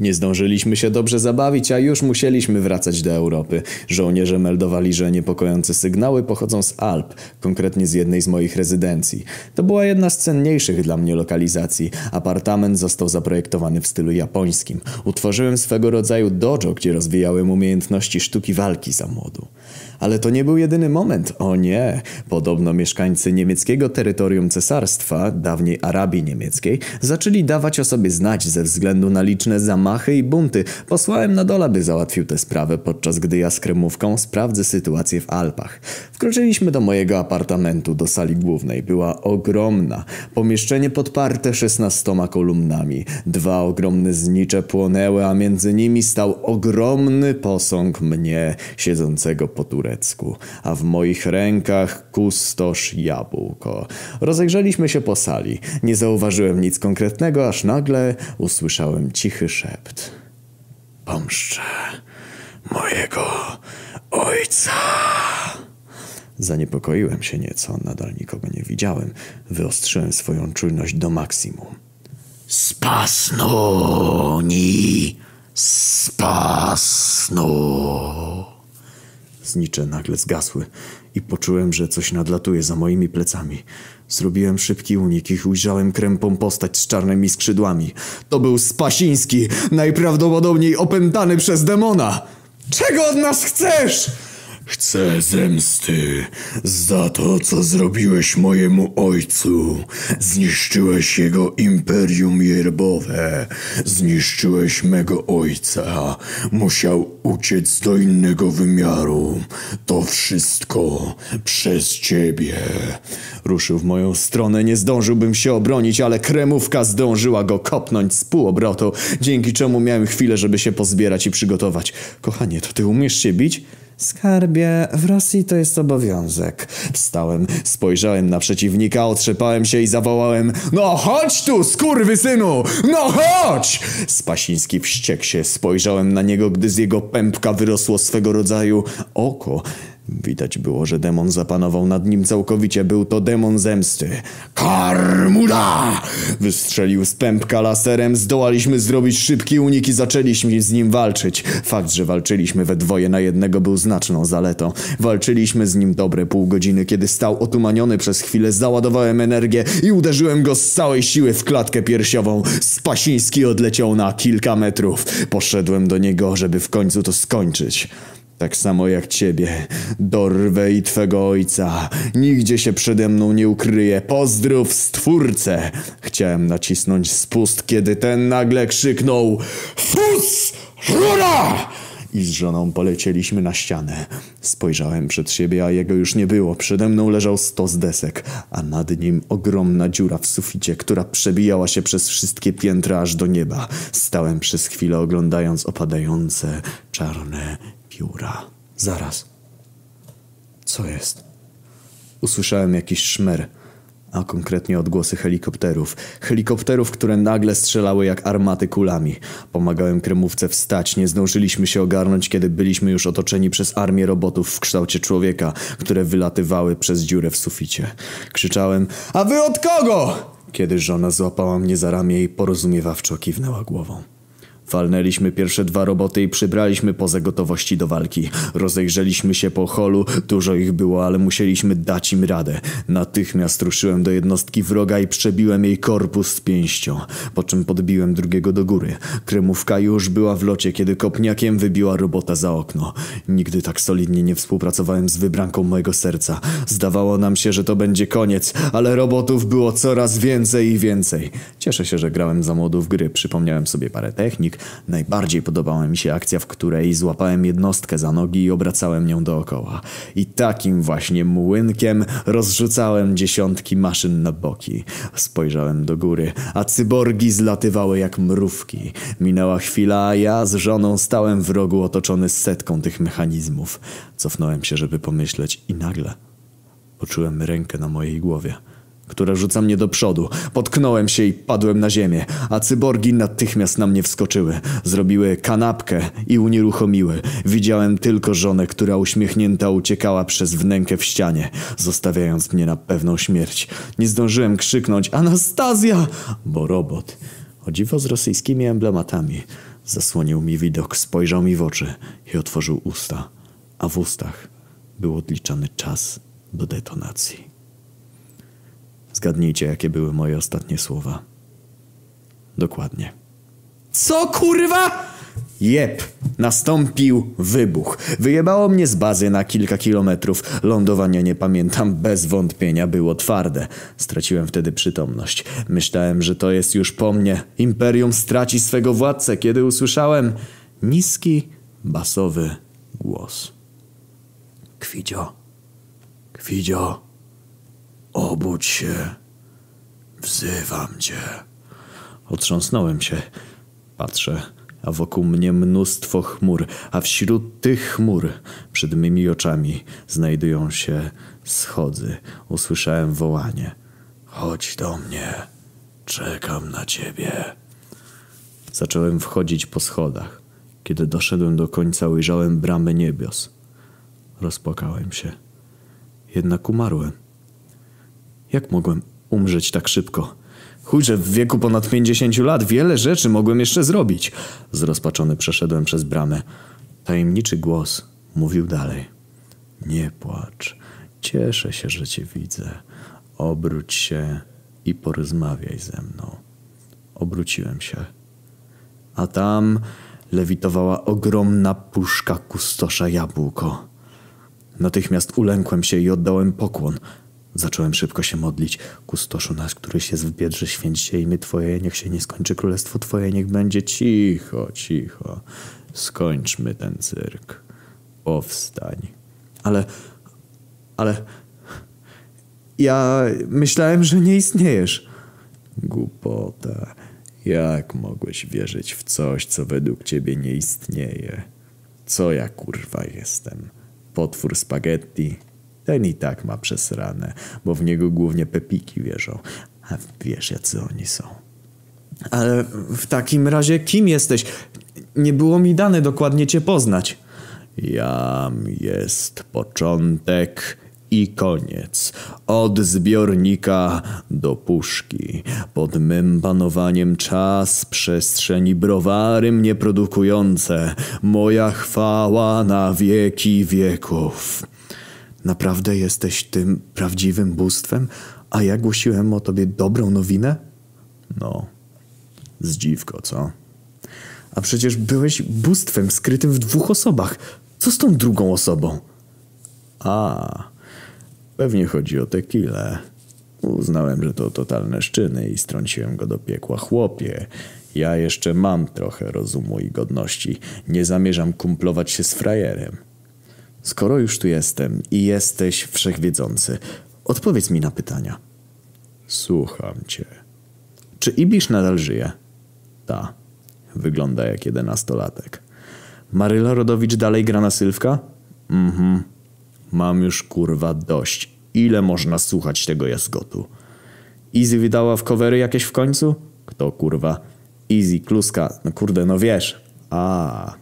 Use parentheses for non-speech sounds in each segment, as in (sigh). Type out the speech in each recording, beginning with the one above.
Nie zdążyliśmy się dobrze zabawić, a już musieliśmy wracać do Europy. Żołnierze meldowali, że niepokojące sygnały pochodzą z Alp, konkretnie z jednej z moich rezydencji. To była jedna z cenniejszych dla mnie lokalizacji. Apartament został zaprojektowany w stylu japońskim. Utworzyłem swego rodzaju dojo, gdzie rozwijałem umiejętności sztuki walki za młodu. Ale to nie był jedyny moment. O nie! Podobno mieszkańcy niemieckiego terytorium cesarstwa, dawniej Arabii Niemieckiej, zaczęli dawać o sobie znać ze względu na liczne zamachy i bunty. Posłałem na dole, by załatwił tę sprawę, podczas gdy ja z kremówką sprawdzę sytuację w Alpach. Wkroczyliśmy do mojego apartamentu, do sali głównej. Była ogromna. Pomieszczenie podparte szesnastoma kolumnami. Dwa ogromne znicze płonęły, a między nimi stał ogromny posąg mnie, siedzącego po turę turecku, a w moich rękach kustosz jabłko. Rozejrzeliśmy się po sali. Nie zauważyłem nic konkretnego, aż nagle usłyszałem cichy szept. Pomszczę mojego ojca. Zaniepokoiłem się nieco, nadal nikogo nie widziałem. Wyostrzyłem swoją czujność do maksimum. Spasnoni! Spasno! Znicze nagle zgasły i poczułem, że coś nadlatuje za moimi plecami. Zrobiłem szybki unik i ujrzałem krępą postać z czarnymi skrzydłami. To był Spasiński, najprawdopodobniej opętany przez demona. Czego od nas chcesz? Chcę zemsty za to, co zrobiłeś mojemu ojcu. Zniszczyłeś jego imperium yerbowe. Zniszczyłeś mego ojca. Musiał uciec do innego wymiaru. To wszystko przez ciebie. Ruszył w moją stronę, nie zdążyłbym się obronić, ale kremówka zdążyła go kopnąć z półobrotu, dzięki czemu miałem chwilę, żeby się pozbierać i przygotować. Kochanie, to ty umiesz się bić? Skarbie, w Rosji to jest obowiązek. Wstałem, spojrzałem na przeciwnika, otrzepałem się i zawołałem No chodź tu, synu! No chodź! Spasiński wściekł się, spojrzałem na niego, gdy z jego pępka wyrosło swego rodzaju oko. Widać było, że demon zapanował nad nim całkowicie. Był to demon zemsty. Karmuda! Wystrzelił z pępka laserem. Zdołaliśmy zrobić szybki unik i zaczęliśmy z nim walczyć. Fakt, że walczyliśmy we dwoje na jednego był znaczną zaletą. Walczyliśmy z nim dobre pół godziny. Kiedy stał otumaniony przez chwilę, załadowałem energię i uderzyłem go z całej siły w klatkę piersiową. Spasiński odleciał na kilka metrów. Poszedłem do niego, żeby w końcu to skończyć. Tak samo jak ciebie. Dorwę i twego ojca. Nigdzie się przede mną nie ukryje. Pozdrów stwórcę. Chciałem nacisnąć spust, kiedy ten nagle krzyknął Fus! Rura! I z żoną polecieliśmy na ścianę. Spojrzałem przed siebie, a jego już nie było. Przede mną leżał stos desek, a nad nim ogromna dziura w suficie, która przebijała się przez wszystkie piętra aż do nieba. Stałem przez chwilę oglądając opadające czarne pióra. Zaraz. Co jest? Usłyszałem jakiś szmer, a konkretnie odgłosy helikopterów. Helikopterów, które nagle strzelały jak armaty kulami. Pomagałem kremówce wstać, nie zdążyliśmy się ogarnąć, kiedy byliśmy już otoczeni przez armię robotów w kształcie człowieka, które wylatywały przez dziurę w suficie. Krzyczałem, a wy od kogo? Kiedy żona złapała mnie za ramię i porozumiewawczo kiwnęła głową. Walnęliśmy pierwsze dwa roboty i przybraliśmy poza gotowości do walki. Rozejrzeliśmy się po holu, dużo ich było, ale musieliśmy dać im radę. Natychmiast ruszyłem do jednostki wroga i przebiłem jej korpus z pięścią, po czym podbiłem drugiego do góry. Kremówka już była w locie, kiedy kopniakiem wybiła robota za okno. Nigdy tak solidnie nie współpracowałem z wybranką mojego serca. Zdawało nam się, że to będzie koniec, ale robotów było coraz więcej i więcej. Cieszę się, że grałem za młodów gry, przypomniałem sobie parę technik, Najbardziej podobała mi się akcja, w której złapałem jednostkę za nogi i obracałem nią dookoła. I takim właśnie młynkiem rozrzucałem dziesiątki maszyn na boki. Spojrzałem do góry, a cyborgi zlatywały jak mrówki. Minęła chwila, a ja z żoną stałem w rogu otoczony setką tych mechanizmów. Cofnąłem się, żeby pomyśleć i nagle poczułem rękę na mojej głowie która rzuca mnie do przodu. Potknąłem się i padłem na ziemię, a cyborgi natychmiast na mnie wskoczyły. Zrobiły kanapkę i unieruchomiły. Widziałem tylko żonę, która uśmiechnięta uciekała przez wnękę w ścianie, zostawiając mnie na pewną śmierć. Nie zdążyłem krzyknąć Anastazja, bo robot, o dziwo z rosyjskimi emblematami, Zasłonił mi widok, spojrzał mi w oczy i otworzył usta, a w ustach był odliczany czas do detonacji. Zgadnijcie, jakie były moje ostatnie słowa. Dokładnie. Co kurwa? Jep, nastąpił wybuch. Wyjebało mnie z bazy na kilka kilometrów. Lądowania nie pamiętam, bez wątpienia było twarde. Straciłem wtedy przytomność. Myślałem, że to jest już po mnie. Imperium straci swego władcę, kiedy usłyszałem niski, basowy głos. Kwidzio, Kwidzio, obudź się. Wzywam cię. Otrząsnąłem się. Patrzę, a wokół mnie mnóstwo chmur, a wśród tych chmur przed mymi oczami znajdują się schody. Usłyszałem wołanie. Chodź do mnie. Czekam na ciebie. Zacząłem wchodzić po schodach. Kiedy doszedłem do końca, ujrzałem bramę niebios. Rozpłakałem się. Jednak umarłem. Jak mogłem umrzeć tak szybko? Chujże, w wieku ponad 50 lat wiele rzeczy mogłem jeszcze zrobić. Zrozpaczony przeszedłem przez bramę. Tajemniczy głos mówił dalej. Nie płacz. Cieszę się, że cię widzę. Obróć się i porozmawiaj ze mną. Obróciłem się. A tam lewitowała ogromna puszka kustosza jabłko. Natychmiast ulękłem się i oddałem pokłon. Zacząłem szybko się modlić. Kustoszu nasz, któryś jest w biedrze, święć się imię Twoje, niech się nie skończy królestwo Twoje, niech będzie cicho, cicho. Skończmy ten cyrk. Powstań. Ale, ale... Ja myślałem, że nie istniejesz. Głupota. Jak mogłeś wierzyć w coś, co według ciebie nie istnieje? Co ja kurwa jestem? Potwór spaghetti? Ten i tak ma przesrane, bo w niego głównie pepiki wierzą. A wiesz, jacy oni są. Ale w takim razie kim jesteś? Nie było mi dane dokładnie cię poznać. Jam jest początek i koniec. Od zbiornika do puszki. Pod mym panowaniem czas, przestrzeń i browary mnie produkujące. Moja chwała na wieki wieków. Naprawdę jesteś tym prawdziwym bóstwem, a ja głosiłem o tobie dobrą nowinę? No, zdziwko, co? A przecież byłeś bóstwem skrytym w dwóch osobach. Co z tą drugą osobą? A, pewnie chodzi o tequilę. Uznałem, że to totalne szczyny i strąciłem go do piekła. Chłopie, ja jeszcze mam trochę rozumu i godności. Nie zamierzam kumplować się z frajerem. Skoro już tu jestem i jesteś wszechwiedzący, odpowiedz mi na pytania. Słucham cię. Czy Ibisz nadal żyje? Ta. Wygląda jak jedenastolatek. Maryla Rodowicz dalej gra na Sylwka? Mhm. Mam już kurwa dość. Ile można słuchać tego jazgotu? Easy wydała w covery jakieś w końcu? Kto kurwa? Easy, kluska, no kurde, no wiesz. A,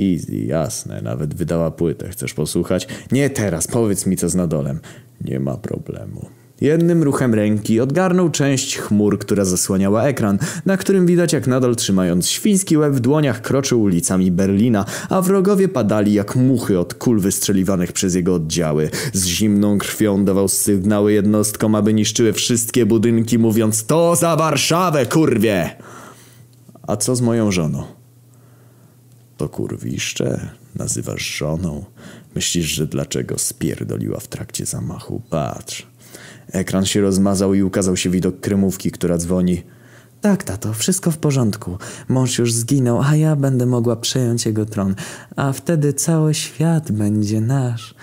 Easy, jasne, nawet wydała płytę. Chcesz posłuchać? Nie teraz, powiedz mi co z nadolem. Nie ma problemu. Jednym ruchem ręki odgarnął część chmur, która zasłaniała ekran, na którym widać jak nadal trzymając świński łeb w dłoniach kroczył ulicami Berlina, a wrogowie padali jak muchy od kul wystrzeliwanych przez jego oddziały. Z zimną krwią dawał sygnały jednostkom, aby niszczyły wszystkie budynki, mówiąc to za Warszawę, kurwie! A co z moją żoną? To kurwiszcze? Nazywasz żoną? Myślisz, że dlaczego spierdoliła w trakcie zamachu? Patrz. Ekran się rozmazał i ukazał się widok kremówki, która dzwoni. Tak, tato, wszystko w porządku. Mąż już zginął, a ja będę mogła przejąć jego tron. A wtedy cały świat będzie nasz.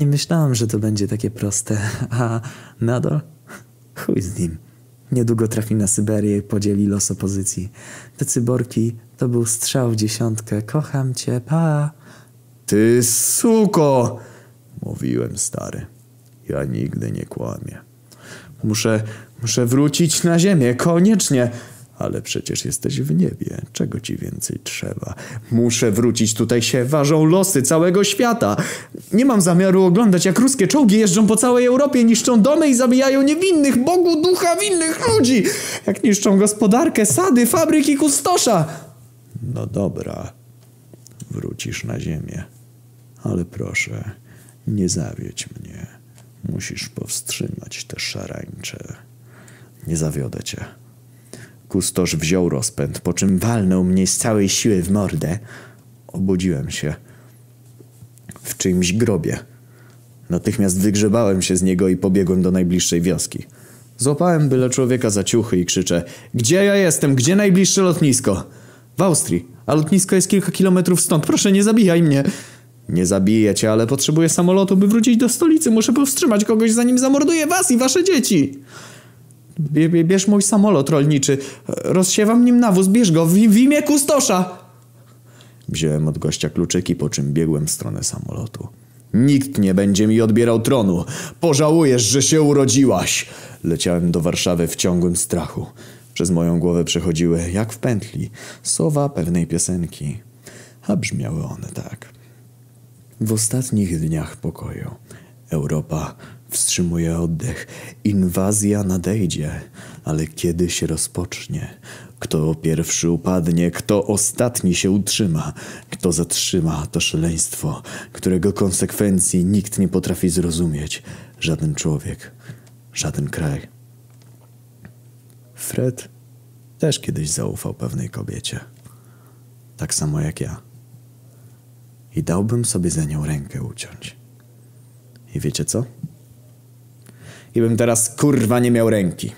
Nie myślałam, że to będzie takie proste. (laughs) A nadal? Chuj z nim. Niedługo trafi na Syberię i podzieli los opozycji. Te cyborki to był strzał w dziesiątkę. Kocham cię, pa. Ty suko! Mówiłem, stary. Ja nigdy nie kłamię. Muszę, muszę wrócić na ziemię, koniecznie. Ale przecież jesteś w niebie. Czego ci więcej trzeba? Muszę wrócić, tutaj się ważą losy całego świata. Nie mam zamiaru oglądać, jak ruskie czołgi jeżdżą po całej Europie, niszczą domy i zabijają niewinnych, Bogu ducha winnych ludzi. Jak niszczą gospodarkę, sady, fabryki, kustosza. No dobra, wrócisz na ziemię. Ale proszę, nie zawiedź mnie. Musisz powstrzymać te szarańcze. Nie zawiodę cię. Kustosz wziął rozpęd, po czym walnął mnie z całej siły w mordę. Obudziłem się. W czyimś grobie. Natychmiast wygrzebałem się z niego i pobiegłem do najbliższej wioski. Złapałem byle człowieka za ciuchy i krzyczę Gdzie ja jestem? Gdzie najbliższe lotnisko? W Austrii. A lotnisko jest kilka kilometrów stąd. Proszę, nie zabijaj mnie. Nie zabiję cię, ale potrzebuję samolotu, by wrócić do stolicy. Muszę powstrzymać kogoś, zanim zamorduję was i wasze dzieci. Bie- Bierz mój samolot rolniczy. Rozsiewam nim nawóz. Bierz go w, w imię kustosza. Wziąłem od gościa kluczyki, po czym biegłem w stronę samolotu. Nikt nie będzie mi odbierał tronu. Pożałujesz, że się urodziłaś. Leciałem do Warszawy w ciągłym strachu. Przez moją głowę przechodziły, jak w pętli, słowa pewnej piosenki. A brzmiały one tak. W ostatnich dniach pokoju Europa wstrzymuje oddech. Inwazja nadejdzie, ale kiedy się rozpocznie? Kto pierwszy upadnie, kto ostatni się utrzyma, kto zatrzyma to szaleństwo, którego konsekwencji nikt nie potrafi zrozumieć. Żaden człowiek, żaden kraj. Fred też kiedyś zaufał pewnej kobiecie. Tak samo jak ja. I dałbym sobie za nią rękę uciąć. I wiecie co? I bym teraz kurwa nie miał ręki.